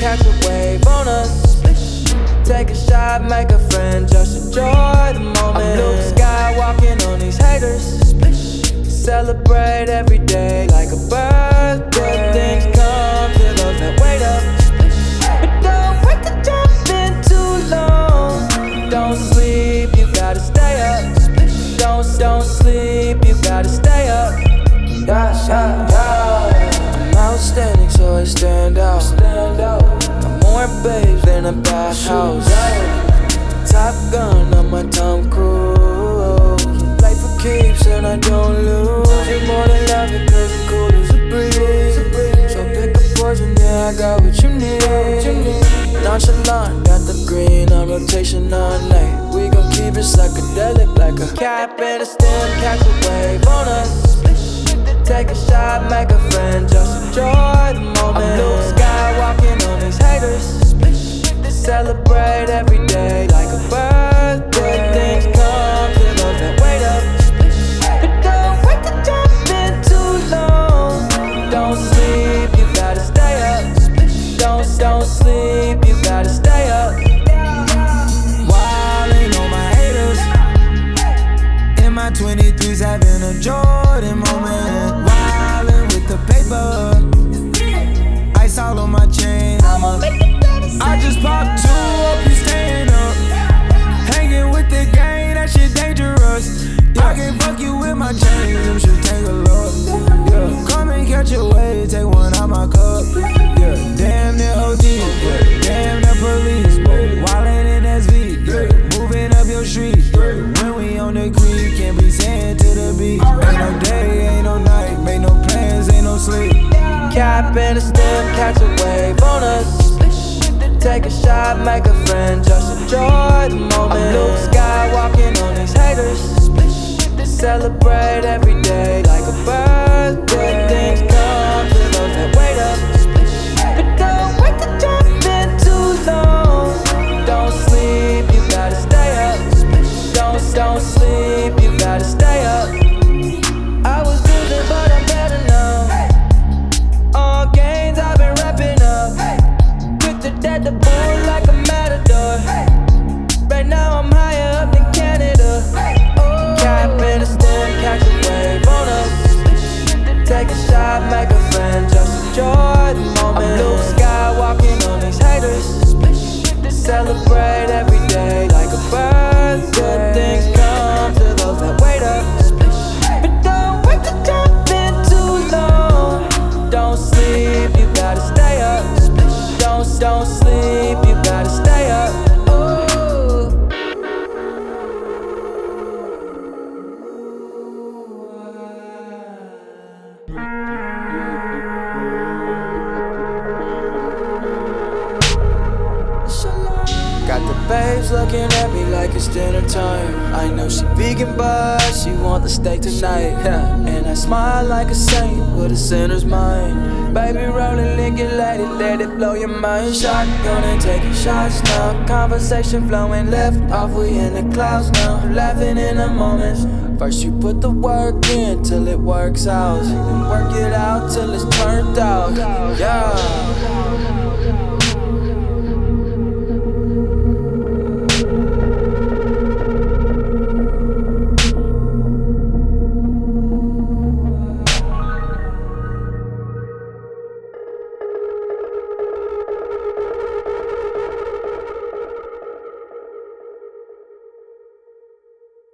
catch a wave on us. Take a shot, make a friend, just enjoy the moment. I'm Luke Skywalking on these haters. Celebrate every day a bathhouse. Top gun on my Tom Cruise. Play for keeps and I don't lose. You're more than love it cause you're cool as a breeze. So pick a poison, yeah, I got what you need. Nonchalant, got the green on rotation all night. We gon' keep it psychedelic like a cap and a stem, catch a wave on us. Take a shot, make a friend, just enjoy the moment. I'm Luke Skywalking Cap and a stem, catch a wave on us. Take a shot, make a friend, just enjoy the moment. I'm Luke Skywalking on these haters. Celebrate every day like a birthday. Things come to those that wait up. But don't wait to jump in too long. Don't sleep, you gotta stay up. Don't don't sleep, you gotta stay up. Celebrate babes looking at me like it's dinner time. I know she vegan, but she want the steak tonight. And I smile like a saint with a sinner's mind. Baby, rolling, licking, let it, let it blow your mind. Shotgun and taking shots now. Conversation flowing left off, we in the clouds now. Laughing in the moments. First you put the work in till it works out. Work it out till it's turned out. Yeah.